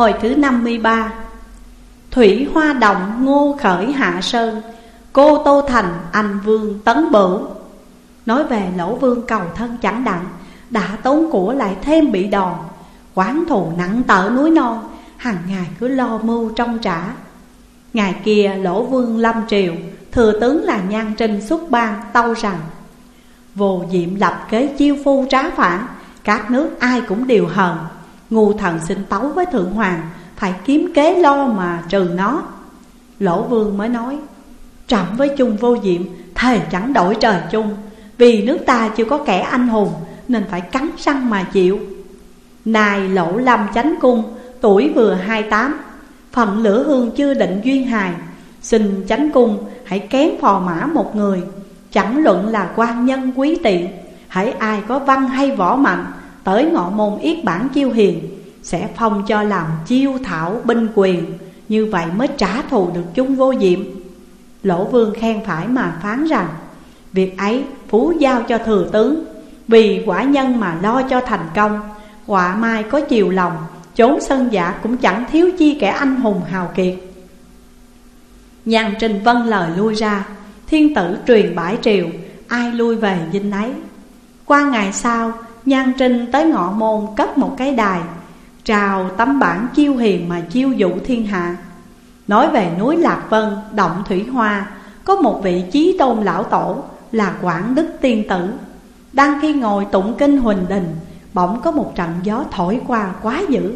Hồi thứ 53 Thủy hoa động ngô khởi hạ sơn, Cô Tô Thành anh vương tấn bửu. Nói về lỗ vương cầu thân chẳng đặng, Đã tốn của lại thêm bị đòn, Quán thù nặng tở núi non hàng ngày cứ lo mưu trong trả. Ngày kia lỗ vương lâm triều, Thừa tướng là nhan trinh xuất ban tâu rằng, Vô diệm lập kế chiêu phu trá phản, Các nước ai cũng đều hờn. Ngu thần xin tấu với thượng hoàng, Phải kiếm kế lo mà trừ nó. Lỗ vương mới nói Trẫm với chung vô diệm, Thề chẳng đổi trời chung. Vì nước ta chưa có kẻ anh hùng, Nên phải cắn răng mà chịu. Này lỗ lâm chánh cung, Tuổi vừa hai tám, Phận lửa hương chưa định duyên hài. Xin chánh cung, hãy kén phò mã một người. Chẳng luận là quan nhân quý tiện Hãy ai có văn hay võ mạnh, Tới ngọ môn yết bản chiêu hiền. Sẽ phong cho làm chiêu thảo binh quyền, Như vậy mới trả thù được chung vô diệm. Lỗ vương khen phải mà phán rằng, Việc ấy phú giao cho thừa tướng, Vì quả nhân mà lo cho thành công Họa mai có chiều lòng, Chốn sân giả cũng chẳng thiếu chi kẻ anh hùng hào kiệt. Nhàn trình vân lời lui ra, Thiên tử truyền bãi triều, Ai lui về dinh ấy. Qua ngày sau Nhan Trinh tới ngọ môn cất một cái đài Trào tấm bản chiêu hiền mà chiêu dụ thiên hạ. Nói về núi Lạc Vân, động Thủy Hoa Có một vị chí tôn lão tổ là Quảng Đức Tiên Tử. Đang khi ngồi tụng kinh huỳnh đình Bỗng có một trận gió thổi qua quá dữ.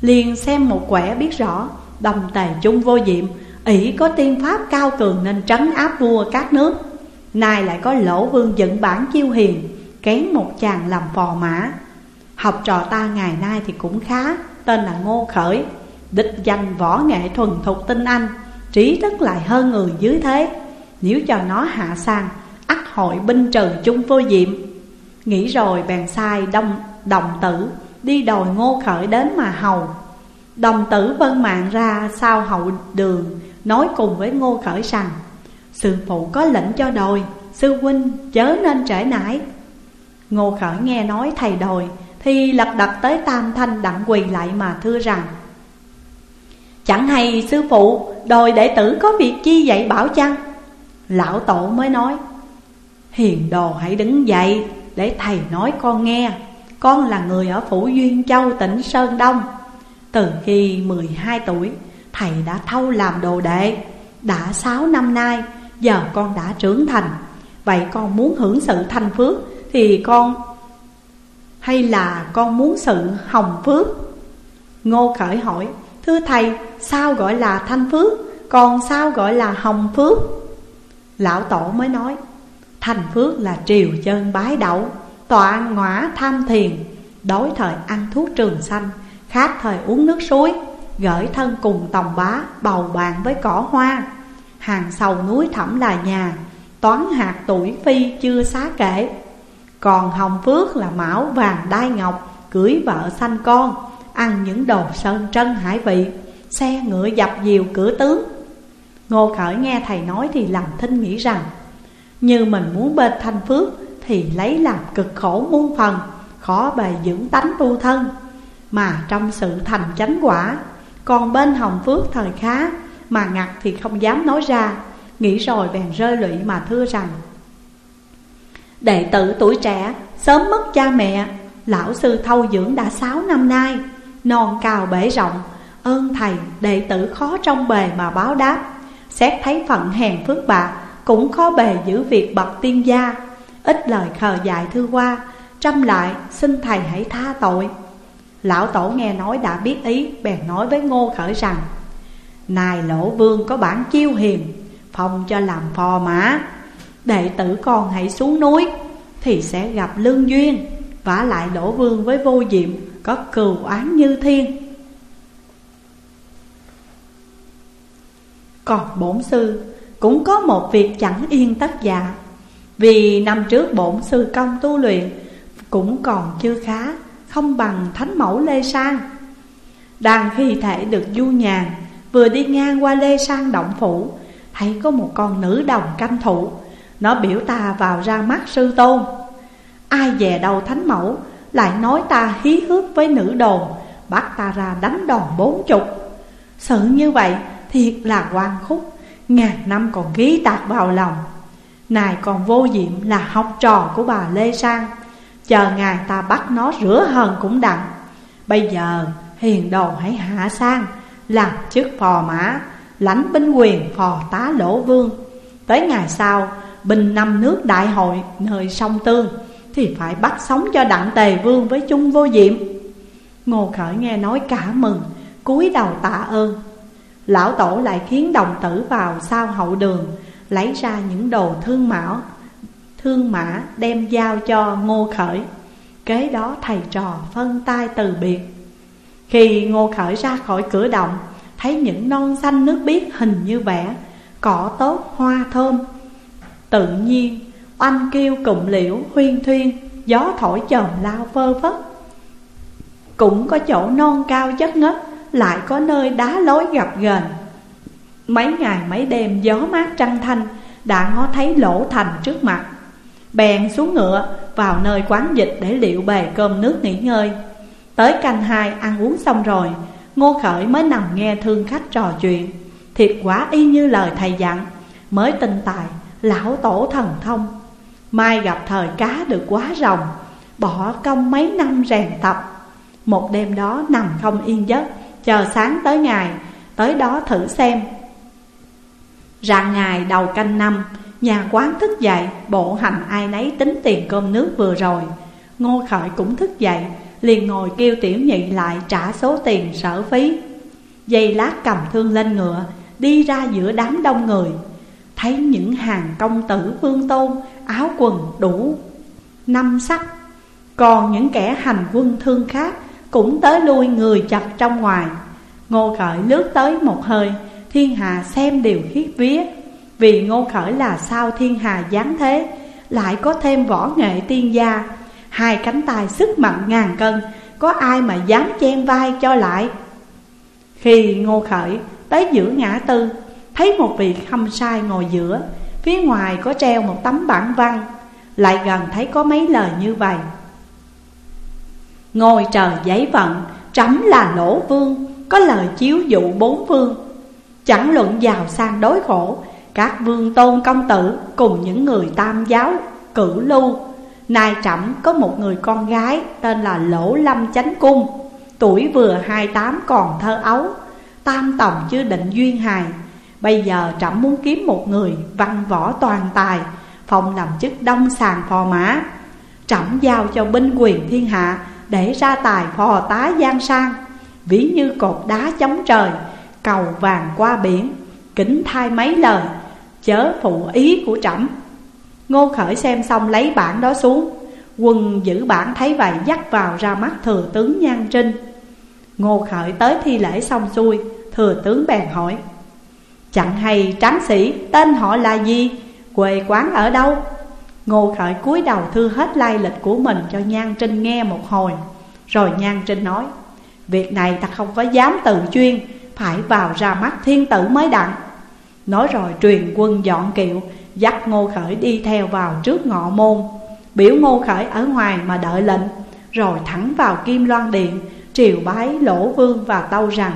Liền xem một quẻ biết rõ Đồng tề chung vô diệm ỷ có tiên pháp cao cường nên trấn áp vua các nước. Nay lại có lỗ vương dựng bản chiêu hiền Kén một chàng làm phò mã. Học trò ta ngày nay thì cũng khá. Tên là Ngô Khởi. Đích danh võ nghệ thuần thục tinh anh. Trí thức lại hơn người dưới thế. Nếu cho nó hạ sang, ắt hội binh trừ chung vô diệm. Nghĩ rồi bèn sai đông, đồng tử Đi đòi ngô khởi đến mà hầu. Đồng tử vân mạng ra sau hậu đường, Nói cùng với ngô khởi rằng, Sư phụ có lệnh cho đòi, Sư huynh chớ nên trễ nải. Ngô khởi nghe nói thầy đòi thì lật đật tới tam thanh đặng quỳ lại mà thưa rằng, Chẳng hay sư phụ, đòi đệ tử có việc chi dạy bảo chăng? Lão tổ mới nói, Hiền đồ hãy đứng dậy để thầy nói con nghe. Con là người ở Phủ Duyên Châu, tỉnh Sơn Đông. Từ khi 12 tuổi, Thầy đã thâu làm đồ đệ. Đã 6 năm nay, Giờ con đã trưởng thành. Vậy con muốn hưởng sự thanh phước Thì con hay là con muốn sự hồng phước? Ngô Khởi hỏi, Thưa thầy, sao gọi là thanh phước? Còn sao gọi là hồng phước? Lão Tổ mới nói, Thanh phước là triều chân bái đậu, Tọa ngõa tham thiền, Đối thời ăn thuốc trường xanh Khác thời uống nước suối, Gửi thân cùng tòng bá Bầu bàn với cỏ hoa. Hàng sầu núi thẳm là nhà, Toán hạt tuổi phi chưa xá kể. Còn hồng phước là mão vàng đai ngọc, Cưới vợ sanh con, Ăn những đồ sơn trân hải vị, Xe ngựa dập diều cửa tướng. Ngô Khởi nghe thầy nói thì làm thinh nghĩ rằng, Như mình muốn bên thanh phước Thì lấy làm cực khổ muôn phần, Khó bề dưỡng tánh tu thân. Mà trong sự thành chánh quả, Còn bên hồng phước thời khá, Mà ngặt thì không dám nói ra. Nghĩ rồi bèn rơi lụy mà thưa rằng Đệ tử tuổi trẻ, Sớm mất cha mẹ, Lão sư thâu dưỡng đã sáu năm nay, Non cao bể rộng, Ơn thầy, đệ tử khó trong bề mà báo đáp. Xét thấy phận hèn phước bạc, Cũng khó bề giữ việc bậc tiên gia. Ít lời khờ dại thư qua Trăm lại xin thầy hãy tha tội. Lão tổ nghe nói đã biết ý, Bèn nói với ngô khởi rằng, Này lỗ vương có bản chiêu hiền, Phong cho làm phò mã Đệ tử con hãy xuống núi, Thì sẽ gặp lương duyên vả lại lỗ vương với vô diệm, Có cừu oán như thiên. Còn bổn sư, cũng có một việc chẳng yên tất dạ Vì năm trước bổn sư công tu luyện, Cũng còn chưa khá, Không bằng thánh mẫu Lê Sang. Đang khi thể được du nhàn, Vừa đi ngang qua Lê Sang động phủ, Thấy có một con nữ đồng canh thủ nó biểu ta vào ra mắt sư tôn. Ai về đầu thánh mẫu, Lại nói ta hí hước với nữ đồn, Bắt ta ra đánh đòn bốn chục. Sự như vậy thiệt là quan khúc, Ngàn năm còn ghi tạc vào lòng. Này còn vô diệm là học trò của bà Lê Sang, Chờ ngài ta bắt nó rửa hờn cũng đặng. Bây giờ hiền đồ hãy hạ sang, Làm chức phò mã, Lãnh binh quyền phò tá lỗ vương. Tới ngày sau Bình năm nước đại hội nơi sông Tương, Thì phải bắt sống cho đặng tề vương với chung vô diệm. Ngô Khởi nghe nói cả mừng, cúi đầu tạ ơn. Lão tổ lại khiến đồng tử vào sau hậu đường, Lấy ra những đồ thương mão, Thương mã đem giao cho Ngô Khởi. Kế đó thầy trò phân tay từ biệt. Khi Ngô Khởi ra khỏi cửa động, Thấy những non xanh nước biếc hình như vẽ, Cỏ tốt, hoa thơm Tự nhiên. Oanh kêu cụm liễu, huyên thuyên, Gió thổi chồm lao phơ phất. Cũng có chỗ non cao chất ngất, Lại có nơi đá lối gặp ghềnh. Mấy ngày mấy đêm gió mát trăng thanh, Đã ngó thấy lỗ thành trước mặt. Bèn xuống ngựa, vào nơi quán dịch để liệu bề cơm nước nghỉ ngơi. Tới canh hai, ăn uống xong rồi, Ngô Khởi mới nằm nghe thương khách trò chuyện. Thiệt quả y như lời thầy dặn, Mới tinh tài lão tổ thần thông. Mai gặp thời cá được quá rồng, Bỏ công mấy năm rèn tập. Một đêm đó nằm không yên giấc, Chờ sáng tới ngày, Tới đó thử xem. Rạng ngày đầu canh năm, Nhà quán thức dậy, Bộ hành ai nấy tính tiền cơm nước vừa rồi. Ngô Khởi cũng thức dậy, Liền ngồi kêu tiểu nhị lại trả số tiền sở phí. Dây lát cầm thương lên ngựa, Đi ra giữa đám đông người. Thấy những hàng công tử vương tôn, Áo quần đủ, năm sắc. Còn những kẻ hành quân thương khác Cũng tới lui người chặt trong ngoài. Ngô Khởi lướt tới một hơi, Thiên Hà xem đều khiết vía. Vì Ngô Khởi là sao thiên hà giáng thế, Lại có thêm võ nghệ tiên gia. Hai cánh tay sức mạnh ngàn cân, Có ai mà dám chen vai cho lại? Khi Ngô Khởi tới giữa ngã tư Thấy một vị khâm sai ngồi giữa, Phía ngoài có treo một tấm bản văn, Lại gần thấy có mấy lời như vậy. Ngồi trời giấy vận, Trẫm là lỗ vương, Có lời chiếu dụ bốn phương Chẳng luận giàu sang đối khổ, Các vương tôn công tử Cùng những người tam giáo cử lưu. Nay trẫm có một người con gái Tên là Lỗ Lâm Chánh Cung, Tuổi vừa hai tám còn thơ ấu, Tam tòng chưa định duyên hài. Bây giờ trẫm muốn kiếm một người văn võ toàn tài, Phong làm chức đông sàng phò mã. Trẫm giao cho binh quyền thiên hạ Để ra tài phò tá giang sang. Ví như cột đá chống trời, Cầu vàng qua biển, Kính thai mấy lời, Chớ phụ ý của trẫm. Ngô Khởi xem xong lấy bản đó xuống. Quân giữ bản thấy vậy dắt vào ra mắt thừa tướng Nhan Trinh. Ngô Khởi tới thi lễ xong xuôi, Thừa tướng bèn hỏi Chẳng hay tráng sĩ, tên họ là gì? Quê quán ở đâu? Ngô Khởi cúi đầu thư hết lai lịch của mình cho Nhan Trinh nghe một hồi. Rồi Nhan Trinh nói, Việc này ta không có dám tự chuyên, Phải vào ra mắt thiên tử mới đặng. Nói rồi truyền quân dọn kiệu, Dắt Ngô Khởi đi theo vào trước ngọ môn. Biểu Ngô Khởi ở ngoài mà đợi lệnh, Rồi thẳng vào Kim Loan Điện, Triều bái Lỗ Vương và Tâu rằng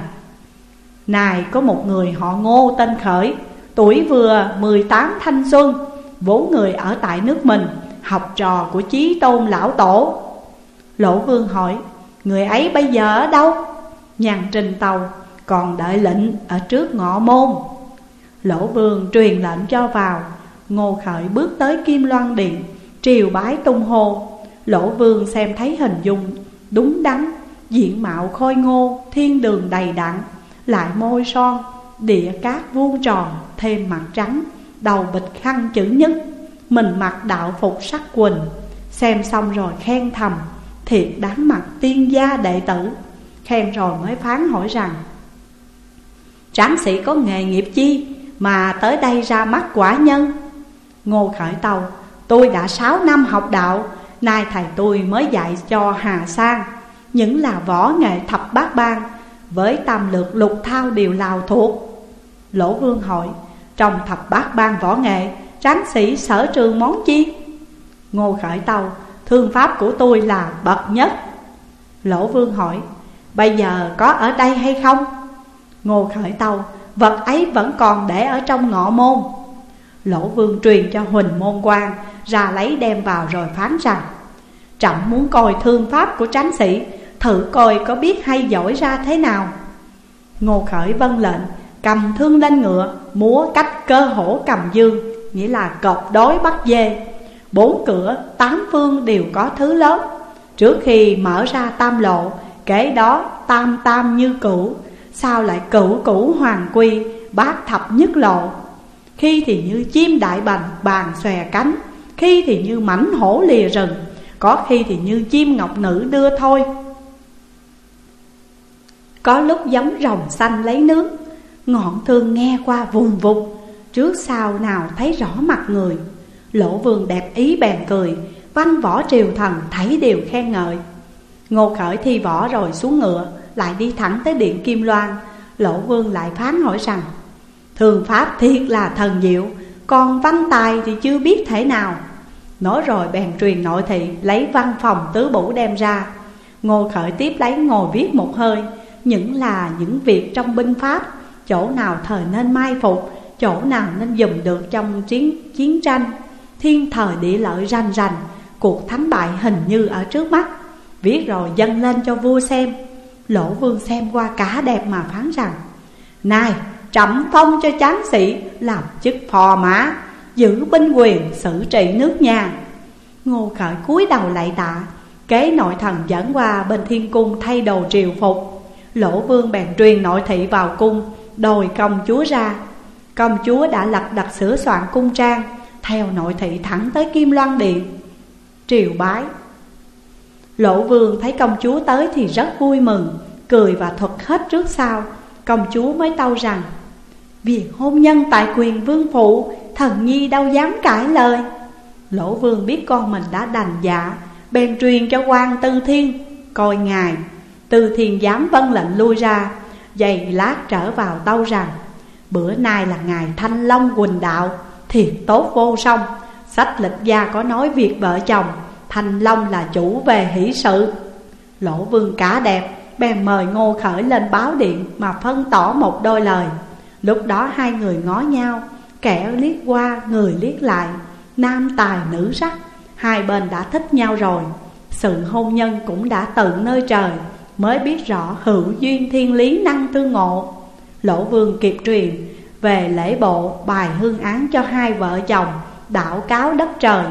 này, có một người họ ngô tên Khởi, Tuổi vừa 18 thanh xuân, Vốn người ở tại nước mình, Học trò của chí tôn lão tổ. Lỗ vương hỏi, Người ấy bây giờ ở đâu? Nhàn trình tàu, Còn đợi lệnh ở trước ngọ môn. Lỗ vương truyền lệnh cho vào, Ngô Khởi bước tới Kim Loan Điện, Triều bái tung hô. Lỗ vương xem thấy hình dung, Đúng đắn, Diện mạo khôi ngô, Thiên đường đầy đặn lại môi son, Địa cát vuông tròn, thêm mặt trắng, Đầu bịch khăn chữ nhất. Mình mặc đạo phục sắc quỳnh Xem xong rồi khen thầm, Thiệt đáng mặt tiên gia đệ tử. Khen rồi mới phán hỏi rằng, Tráng sĩ có nghề nghiệp chi Mà tới đây ra mắt quả nhân? Ngô Khởi Tàu Tôi đã 6 năm học đạo, Nay thầy tôi mới dạy cho Hà Sang, Những là võ nghệ thập bát bang với tam lược lục thao đều lào thuộc. Lỗ vương hỏi, Trong thập bát ban võ nghệ, Tráng sĩ sở trường món chi? Ngô khởi tàu Thương pháp của tôi là bậc nhất. Lỗ vương hỏi, Bây giờ có ở đây hay không? Ngô khởi tàu Vật ấy vẫn còn để ở trong ngọ môn. Lỗ vương truyền cho Huỳnh môn quan Ra lấy đem vào rồi phán rằng Trọng muốn coi thương pháp của tráng sĩ Thử coi có biết hay giỏi ra thế nào. Ngô khởi vân lệnh, Cầm thương lên ngựa, Múa cách cơ hổ cầm dương, Nghĩa là cọp đối bắt dê. Bốn cửa, tám phương đều có thứ lớn. Trước khi mở ra tam lộ, Kế đó tam tam như cũ Sao lại cửu cửu hoàng quy, Bát thập nhất lộ. Khi thì như chim đại bành bàn xòe cánh, Khi thì như mảnh hổ lìa rừng, Có khi thì như chim ngọc nữ đưa thôi. Có lúc giống rồng xanh lấy nước. Ngọn thương nghe qua vùng vụt, Trước sau nào thấy rõ mặt người. Lỗ vườn đẹp ý bèn cười, Văn võ triều thần thấy đều khen ngợi. Ngô khởi thi võ rồi xuống ngựa, Lại đi thẳng tới điện Kim Loan. Lỗ vương lại phán hỏi rằng, Thường pháp thiệt là thần diệu, Còn văn tài thì chưa biết thể nào. Nói rồi bèn truyền nội thị, Lấy văn phòng tứ bủ đem ra. Ngô khởi tiếp lấy ngồi viết một hơi những là những việc trong binh pháp. Chỗ nào thời nên mai phục, Chỗ nào nên dùng được trong chiến chiến tranh. Thiên thời địa lợi rành rành, Cuộc thắng bại hình như ở trước mắt. Viết rồi dâng lên cho vua xem. Lỗ vương xem qua cả đẹp mà phán rằng, Này, trẫm phong cho chán sĩ, Làm chức phò mã, Giữ binh quyền xử trị nước nhà. Ngô khởi cúi đầu lại tạ, Kế nội thần dẫn qua bên thiên cung thay đồ triều phục. Lỗ vương bèn truyền nội thị vào cung Đòi công chúa ra. Công chúa đã lập đặt sửa soạn cung trang, Theo nội thị thẳng tới Kim Loan Điện. Triều bái. Lỗ vương thấy công chúa tới thì rất vui mừng, Cười và thuật hết trước sau. Công chúa mới tâu rằng Việc hôn nhân tại quyền vương phụ, Thần nhi đâu dám cãi lời. Lỗ vương biết con mình đã đành dạ Bèn truyền cho quan tư thiên, Coi ngài từ thiền giám vân lệnh lui ra, Giày lát trở vào tâu rằng, Bữa nay là ngày thanh long quỳnh đạo Thiệt tốt vô song. Sách lịch gia có nói việc vợ chồng, Thanh long là chủ về hỷ sự. Lỗ vương cả đẹp, Bèn mời ngô khởi lên báo điện Mà phân tỏ một đôi lời. Lúc đó hai người ngó nhau, Kẻ liếc qua, người liếc lại, Nam tài nữ sắc, Hai bên đã thích nhau rồi. Sự hôn nhân cũng đã tự nơi trời. Mới biết rõ hữu duyên thiên lý năng tương ngộ. Lỗ vương kịp truyền, Về lễ bộ bài hương án cho hai vợ chồng, Đảo cáo đất trời.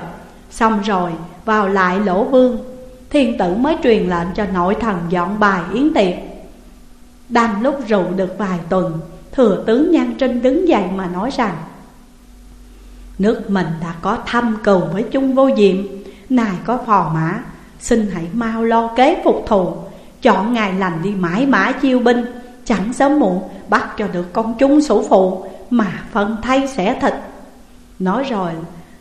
Xong rồi, vào lại lỗ vương, Thiên tử mới truyền lệnh cho nội thần dọn bài yến tiệc. Đang lúc rượu được vài tuần, Thừa tướng Nhan Trinh đứng dậy mà nói rằng, Nước mình đã có thâm cừu với chung vô diệm Nài có phò mã, Xin hãy mau lo kế phục thù. Chọn ngày lành đi mãi mã chiêu binh. Chẳng sớm muộn, bắt cho được con chúng sủ phụ, Mà phân thay sẽ thịt. Nói rồi,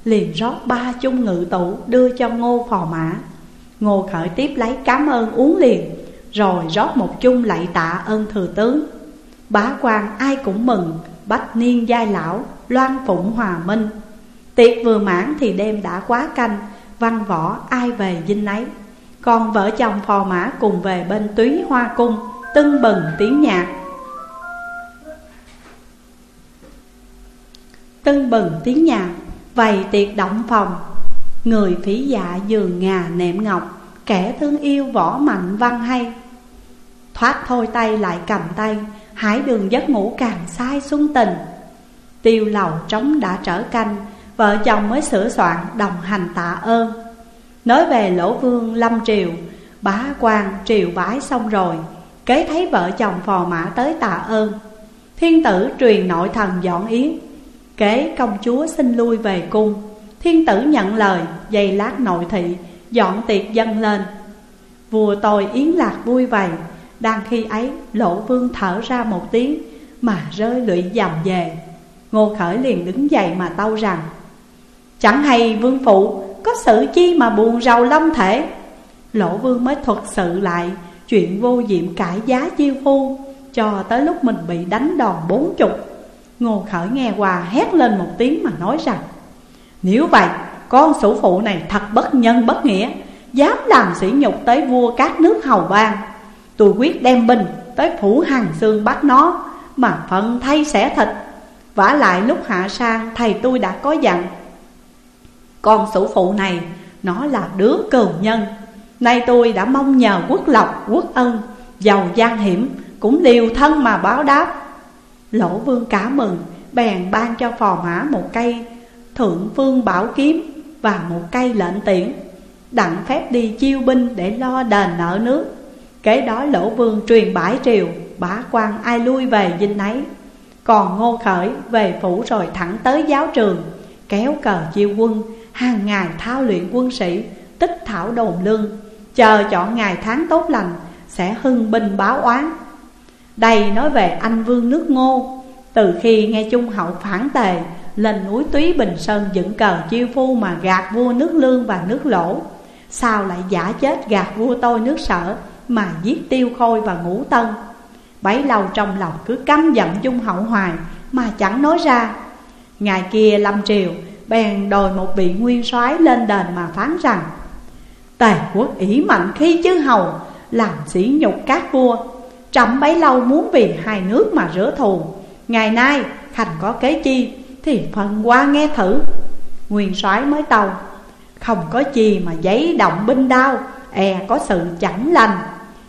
liền rót ba chung ngự tủ đưa cho ngô phò mã. Ngô khởi tiếp lấy cảm ơn uống liền, Rồi rót một chung lạy tạ ơn thừa tướng. Bá quan ai cũng mừng, Bách niên giai lão, Loan phụng hòa minh. Tiệc vừa mãn thì đêm đã quá canh, Văn võ ai về dinh ấy. Còn vợ chồng phò mã cùng về bên túy hoa cung, Tưng bừng tiếng nhạc. Tưng bừng tiếng nhạc, Vầy tiệc động phòng. Người phí dạ giường ngà nệm ngọc, Kẻ thương yêu võ mạnh văn hay. Thoát thôi tay lại cầm tay, Hải đường giấc ngủ càng sai xuân tình. Tiêu lầu trống đã trở canh, Vợ chồng mới sửa soạn đồng hành tạ ơn. Nói về lỗ vương lâm triều, Bá quan triều bái xong rồi, Kế thấy vợ chồng phò mã tới tạ ơn. Thiên tử truyền nội thần dọn yến, Kế công chúa xin lui về cung. Thiên tử nhận lời Dây lát nội thị, Dọn tiệc dâng lên. Vua tôi yến lạc vui vầy, Đang khi ấy lỗ vương thở ra một tiếng, Mà rơi lụy dầm về. Ngô Khởi liền đứng dậy mà tâu rằng, Chẳng hay vương phụ có sự chi mà buồn rầu long thể. Lỗ vương mới thuật sự lại Chuyện vô diệm cải giá chiêu phu, Cho tới lúc mình bị đánh đòn bốn chục. Ngô Khởi nghe qua hét lên một tiếng mà nói rằng, Nếu vậy, con sủ phụ này thật bất nhân bất nghĩa, Dám làm sỉ nhục tới vua các nước hầu bang. Tôi quyết đem binh tới phủ hàng xương bắt nó, Mà phận thay xẻ thịt. Vả lại lúc hạ sang thầy tôi đã có dặn con sủ phụ này, nó là đứa cường nhân. Nay tôi đã mong nhờ quốc lộc, quốc ân, Giàu gian hiểm, cũng liều thân mà báo đáp. Lỗ vương cả mừng, Bèn ban cho phò mã một cây Thượng vương bảo kiếm Và một cây lệnh tiễn, Đặng phép đi chiêu binh để lo đền nợ nước. Kế đó lỗ vương truyền bãi triều, Bá quan ai lui về dinh nấy Còn ngô khởi về phủ rồi thẳng tới giáo trường, Kéo cờ chiêu quân Hàng ngày thao luyện quân sĩ, Tích thảo đồn lương, Chờ chọn ngày tháng tốt lành, Sẽ hưng binh báo oán. Đây nói về anh vương nước ngô, Từ khi nghe Trung hậu phản tề, Lên núi Túy Bình Sơn dựng cờ chiêu phu Mà gạt vua nước lương và nước lỗ, Sao lại giả chết gạt vua tôi nước sở Mà giết tiêu khôi và ngũ tân? Bấy lâu trong lòng cứ căm giận trung hậu hoài Mà chẳng nói ra. Ngày kia lâm triều Bèn đòi một vị nguyên soái lên đền mà phán rằng, Tề quốc ỷ mạnh khi chứ hầu Làm sỉ nhục các vua, Trẫm bấy lâu muốn vì hai nước mà rửa thù, Ngày nay thành có kế chi Thì phần qua nghe thử. Nguyên soái mới tàu Không có chi mà giấy động binh đao E có sự chẳng lành.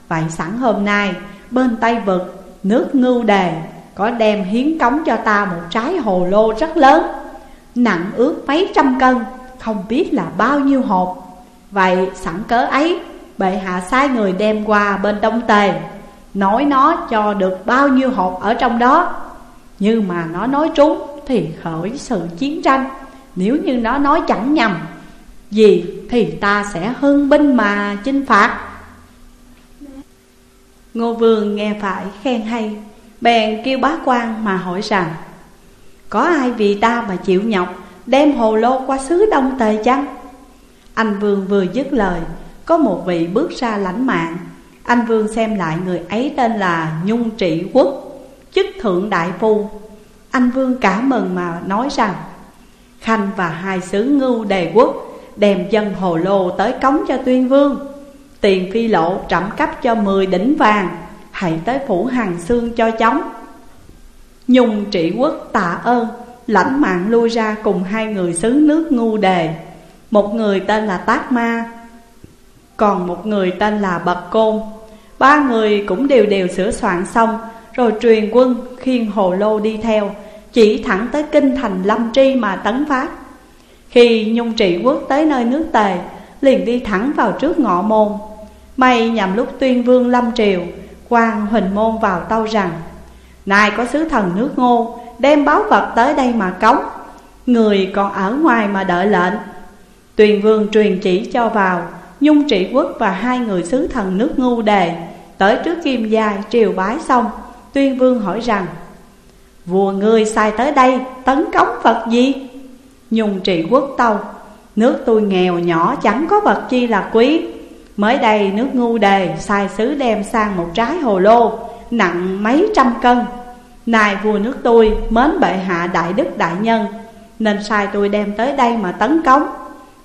Vậy sẵn hôm nay, Bên Tây Vực, Nước ngưu đề Có đem hiến cống cho ta một trái hồ lô rất lớn. Nặng ước mấy trăm cân, Không biết là bao nhiêu hộp. Vậy sẵn cớ ấy, Bệ hạ sai người đem qua bên Đông Tề, Nói nó cho được bao nhiêu hộp ở trong đó. Nhưng mà nó nói trúng Thì khởi sự chiến tranh, Nếu như nó nói chẳng nhầm, Gì thì ta sẽ hưng binh mà chinh phạt. Ngô Vương nghe phải khen hay, Bèn kêu bá quan mà hỏi rằng có ai vì ta mà chịu nhọc, Đem hồ lô qua xứ Đông Tề chăng? Anh Vương vừa dứt lời, Có một vị bước ra lãnh mạng. Anh Vương xem lại người ấy tên là Nhung Trị Quốc, Chức thượng đại phu. Anh Vương cả mừng mà nói rằng, Khanh và hai sứ ngưu đề quốc, Đem dân hồ lô tới cống cho tuyên vương. Tiền phi lộ trẩm cấp cho mười đỉnh vàng, Hãy tới phủ hàng xương cho chóng. Nhung trị quốc tạ ơn, Lãnh mạng lui ra cùng hai người xứ nước ngu đề. Một người tên là Tát Ma, Còn một người tên là Bật Côn. Ba người cũng đều đều sửa soạn xong, Rồi truyền quân khiên hồ lô đi theo, Chỉ thẳng tới kinh thành Lâm Tri mà tấn phát. Khi Nhung trị quốc tới nơi nước Tề, Liền đi thẳng vào trước ngọ môn. May nhằm lúc tuyên vương Lâm Triều quan Huỳnh Môn vào tâu rằng này có sứ thần nước ngô, Đem báo vật tới đây mà cống. Người còn ở ngoài mà đợi lệnh. Tuyền vương truyền chỉ cho vào, Nhung trị quốc và hai người sứ thần nước ngu đề. Tới trước kim giai, triều bái xong, Tuyên vương hỏi rằng, Vua ngươi sai tới đây tấn cống vật gì? Nhung trị quốc tâu, Nước tôi nghèo nhỏ chẳng có vật chi là quý. Mới đây nước ngu đề sai sứ đem sang một trái hồ lô. Nặng mấy trăm cân. Này vua nước tôi mến bệ hạ đại đức đại nhân, Nên sai tôi đem tới đây mà tấn cống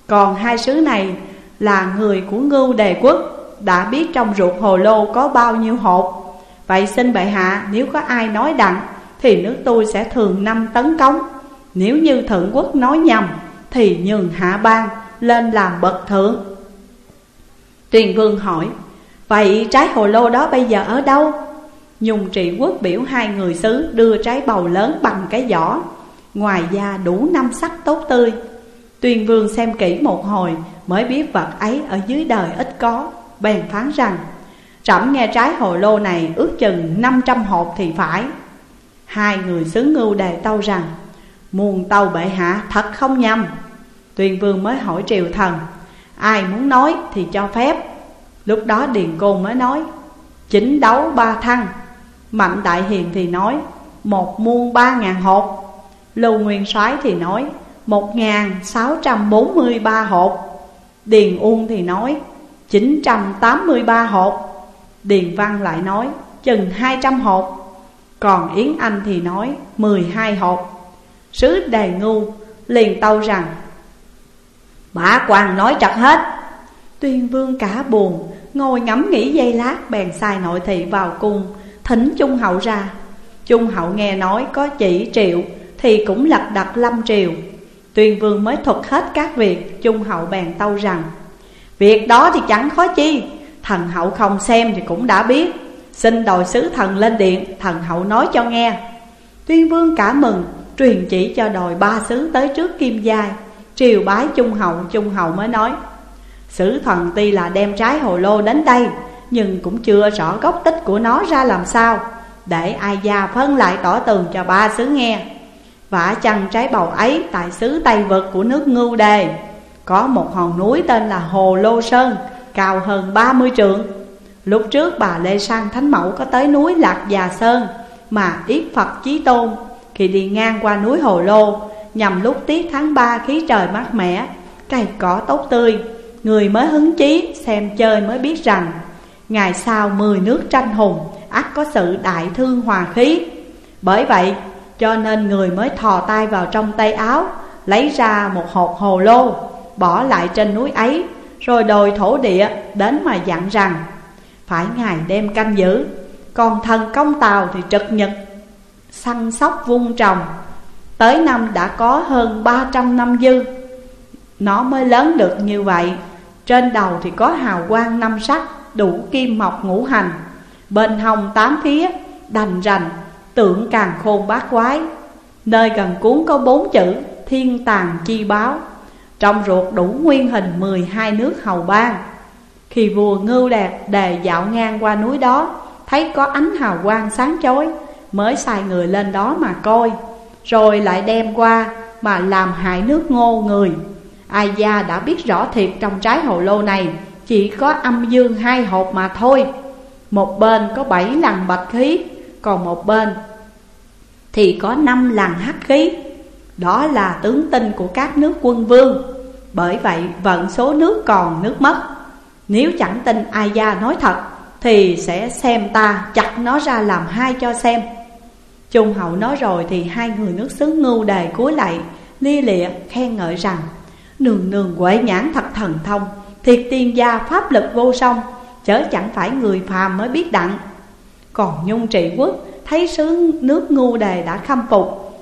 Còn hai sứ này là người của ngưu đề quốc, Đã biết trong ruột hồ lô có bao nhiêu hộp Vậy xin bệ hạ, nếu có ai nói đặng, Thì nước tôi sẽ thường năm tấn cống Nếu như thượng quốc nói nhầm, Thì nhường hạ ban lên làm bậc thượng. Tuyền vương hỏi, Vậy trái hồ lô đó bây giờ ở đâu? Nhung trị quốc biểu hai người xứ, đưa trái bầu lớn bằng cái giỏ Ngoài da đủ năm sắc tốt tươi. Tuyên vương xem kỹ một hồi, mới biết vật ấy ở dưới đời ít có, Bèn phán rằng, Trẫm nghe trái hồ lô này ước chừng 500 hộp thì phải. Hai người xứ ngưu đề tâu rằng, Muôn tâu bệ hạ, thật không nhầm. Tuyên vương mới hỏi triều thần, Ai muốn nói thì cho phép. Lúc đó Điền Côn mới nói, Chính đấu ba thăng. Mạnh Đại Hiền thì nói, Một muôn ba ngàn hộp. Lưu Nguyên soái thì nói, Một ngàn sáu trăm bốn mươi ba hộp. Điền Uông thì nói, Chín trăm tám mươi ba hộp. Điền Văn lại nói, Chừng hai trăm hộp. Còn Yến Anh thì nói, mười hai hộp. Sứ Đề Ngu liền tâu rằng, Bả quan nói trật hết. Tuyên vương cả buồn Ngồi ngẫm nghĩ dây lát, bèn sai nội thị vào cung Thỉnh Trung Hậu ra. Trung Hậu nghe nói có chỉ triệu Thì cũng lật đặt lâm triều. Tuyên vương mới thuật hết các việc Trung Hậu bèn tâu rằng, Việc đó thì chẳng khó chi, Thần hậu không xem thì cũng đã biết. Xin đòi sứ thần lên điện, Thần hậu nói cho nghe. Tuyên vương cả mừng, Truyền chỉ cho đòi ba sứ tới trước kim giai. Triều bái trung hậu Trung hậu mới nói Sứ thần tuy là đem trái hồ lô đến đây nhưng cũng chưa rõ gốc tích của nó ra làm sao, Để ai gia phân lại tỏ tường cho ba sứ nghe. Vả chăng trái bầu ấy tại xứ Tây Vực của nước Ngưu Đề Có một hòn núi tên là Hồ Lô Sơn, Cao hơn 30 trượng. Lúc trước bà Lê Sang Thánh Mẫu có tới núi Lạc Già Sơn, Mà yết Phật Chí Tôn Khi đi ngang qua núi Hồ Lô, Nhằm lúc tiết tháng 3 khí trời mát mẻ Cây cỏ tốt tươi, Người mới hứng chí xem chơi mới biết rằng Ngày sau mười nước tranh hùng, ắt có sự đại thương hòa khí. Bởi vậy, cho nên người mới thò tay vào trong tay áo, Lấy ra một hộp hồ lô, Bỏ lại trên núi ấy, Rồi đòi thổ địa đến mà dặn rằng, Phải ngày đêm canh giữ, Còn thần công tàu thì trực nhật, Săn sóc vung trồng. Tới năm đã có hơn 300 năm dư. Nó mới lớn được như vậy, Trên đầu thì có hào quang năm sắc. Đủ kim mộc ngũ hành. Bên hồng tám phía, Đành rành, Tượng càng khôn bát quái. Nơi gần cuốn có bốn chữ, Thiên tàng chi báo. Trong ruột đủ nguyên hình 12 nước hầu bang. Khi vua ngưu đạt đề dạo ngang qua núi đó, Thấy có ánh hào quang sáng chói, Mới sai người lên đó mà coi. Rồi lại đem qua mà làm hại nước ngô người. Ai gia đã biết rõ thiệt trong trái hồ lô này. Chỉ có âm dương hai hộp mà thôi. Một bên có bảy lần bạch khí, Còn một bên thì có năm lần hắc khí. Đó là tướng tinh của các nước quân vương. Bởi vậy, vận số nước còn nước mất. Nếu chẳng tin ai gia nói thật, Thì sẽ xem ta chặt nó ra làm hai cho xem. Trung hậu nói rồi thì hai người nước xứ ngưu đề cúi lại, Lia lịa khen ngợi rằng, Nương nương quệ nhãn thật thần thông Thiệt tiên gia pháp lực vô song, Chớ chẳng phải người phàm mới biết đặng. Còn nhung trị quốc, thấy sứ nước ngu đề đã khâm phục,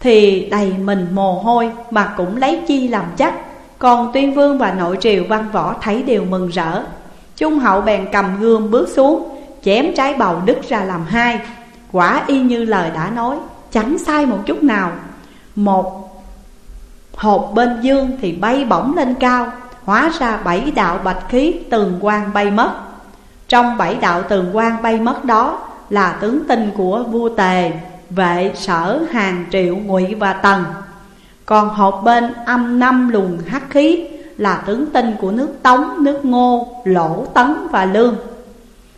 Thì đầy mình mồ hôi mà cũng lấy chi làm chắc. Còn tuyên vương và nội triều văn võ thấy đều mừng rỡ. Trung hậu bèn cầm gươm bước xuống, Chém trái bầu đứt ra làm hai. Quả y như lời đã nói, Chẳng sai một chút nào. Một hộp bên dương thì bay bổng lên cao Hóa ra bảy đạo bạch khí tường quang bay mất Trong bảy đạo tường quang bay mất đó là tướng tinh của vua Tề, vệ sở hàng triệu ngụy và tần. Còn hộp bên âm năm luồng hắc khí là tướng tinh của nước Tống, nước Ngô, Lỗ, Tấn và Lương.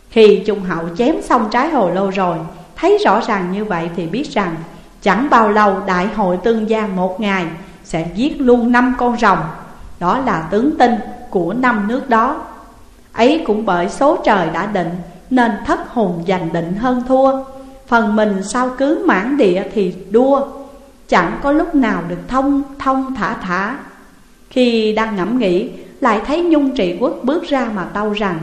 Khi Trung Hậu chém xong trái hồ lô rồi, thấy rõ ràng như vậy thì biết rằng chẳng bao lâu đại hội tương gia một ngày sẽ giết luôn năm con rồng. Đó là tướng tinh của năm nước đó. Ấy cũng bởi số trời đã định, nên thất hồn giành định hơn thua. Phần mình sao cứ mãn địa thì đua, Chẳng có lúc nào được thông thông thả thả. Khi đang ngẫm nghĩ, Lại thấy Nhung trị quốc bước ra mà tâu rằng,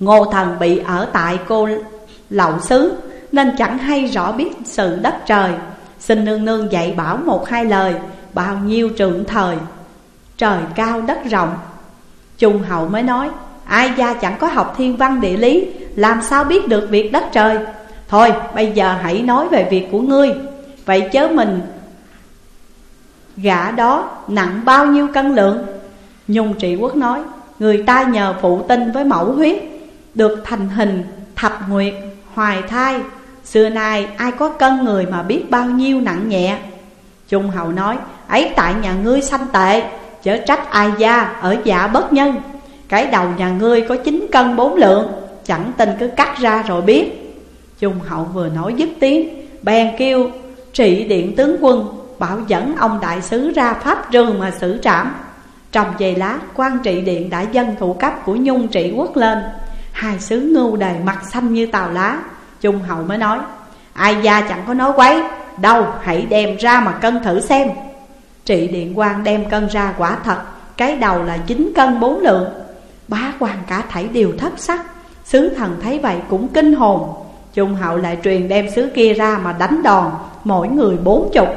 Ngô thần bị ở tại cô lậu xứ, Nên chẳng hay rõ biết sự đất trời. Xin nương nương dạy bảo một hai lời, Bao nhiêu trượng thời. Trời cao đất rộng. Trung hậu mới nói, Ai gia chẳng có học thiên văn địa lý, Làm sao biết được việc đất trời? Thôi, bây giờ hãy nói về việc của ngươi. Vậy chớ mình Gã đó nặng bao nhiêu cân lượng? Nhung trị quốc nói, Người ta nhờ phụ tinh với mẫu huyết, Được thành hình thập nguyệt, hoài thai. Xưa nay ai có cân người mà biết bao nhiêu nặng nhẹ? Trung hậu nói, Ấy tại nhà ngươi sanh tệ Chớ trách ai gia ở dạ bất nhân. Cái đầu nhà ngươi có chín cân bốn lượng, Chẳng tin cứ cắt ra rồi biết. Trung hậu vừa nói dứt tiếng, Bèn kêu, trị điện tướng quân, Bảo dẫn ông đại sứ ra pháp trường mà xử trảm. Trong giây lá quan trị điện đã dân thủ cấp của nhung trị quốc lên. Hai sứ ngưu đầy mặt xanh như tàu lá. Trung hậu mới nói, Ai gia chẳng có nói quấy, Đâu, hãy đem ra mà cân thử xem. Trị điện quan đem cân ra quả thật, Cái đầu là 9 cân 4 lượng. Bá quan cả thảy đều thất sắc, Sứ thần thấy vậy cũng kinh hồn. Trung hậu lại truyền đem sứ kia ra mà đánh đòn, Mỗi người bốn chục.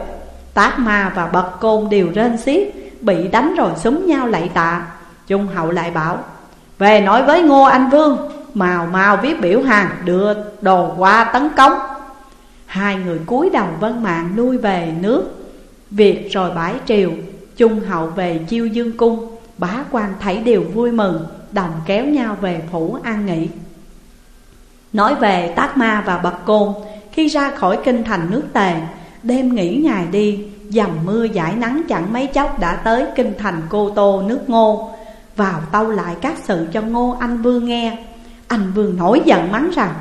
Tác ma và bật côn đều rên xiết, Bị đánh rồi súng nhau lạy tạ. Trung hậu lại bảo, Về nói với Ngô Anh Vương Màu màu viết biểu hàng, đưa đồ qua tấn công Hai người cúi đầu vân mạng lui về nước. Việc rồi bãi triều Trung hậu về chiêu dương cung, Bá quan thấy đều vui mừng Đồng kéo nhau về phủ an nghỉ. Nói về Tác Ma và bậc Côn, Khi ra khỏi kinh thành nước tề, Đêm nghỉ ngày đi, Dầm mưa giải nắng chẳng mấy chốc đã tới kinh thành Cô Tô nước ngô. Vào tâu lại các sự cho Ngô Anh Vương nghe. Anh Vương nổi giận mắng rằng,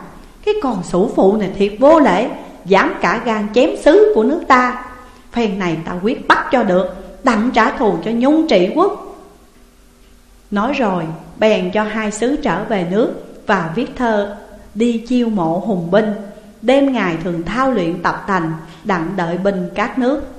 Cái con sủ phụ này thiệt vô lễ, Dám cả gan chém sứ của nước ta Phen này ta quyết bắt cho được Đặng trả thù cho nhung trị quốc. Nói rồi, bèn cho hai sứ trở về nước Và viết thơ đi chiêu mộ hùng binh. Đêm ngày thường thao luyện tập thành Đặng đợi binh các nước.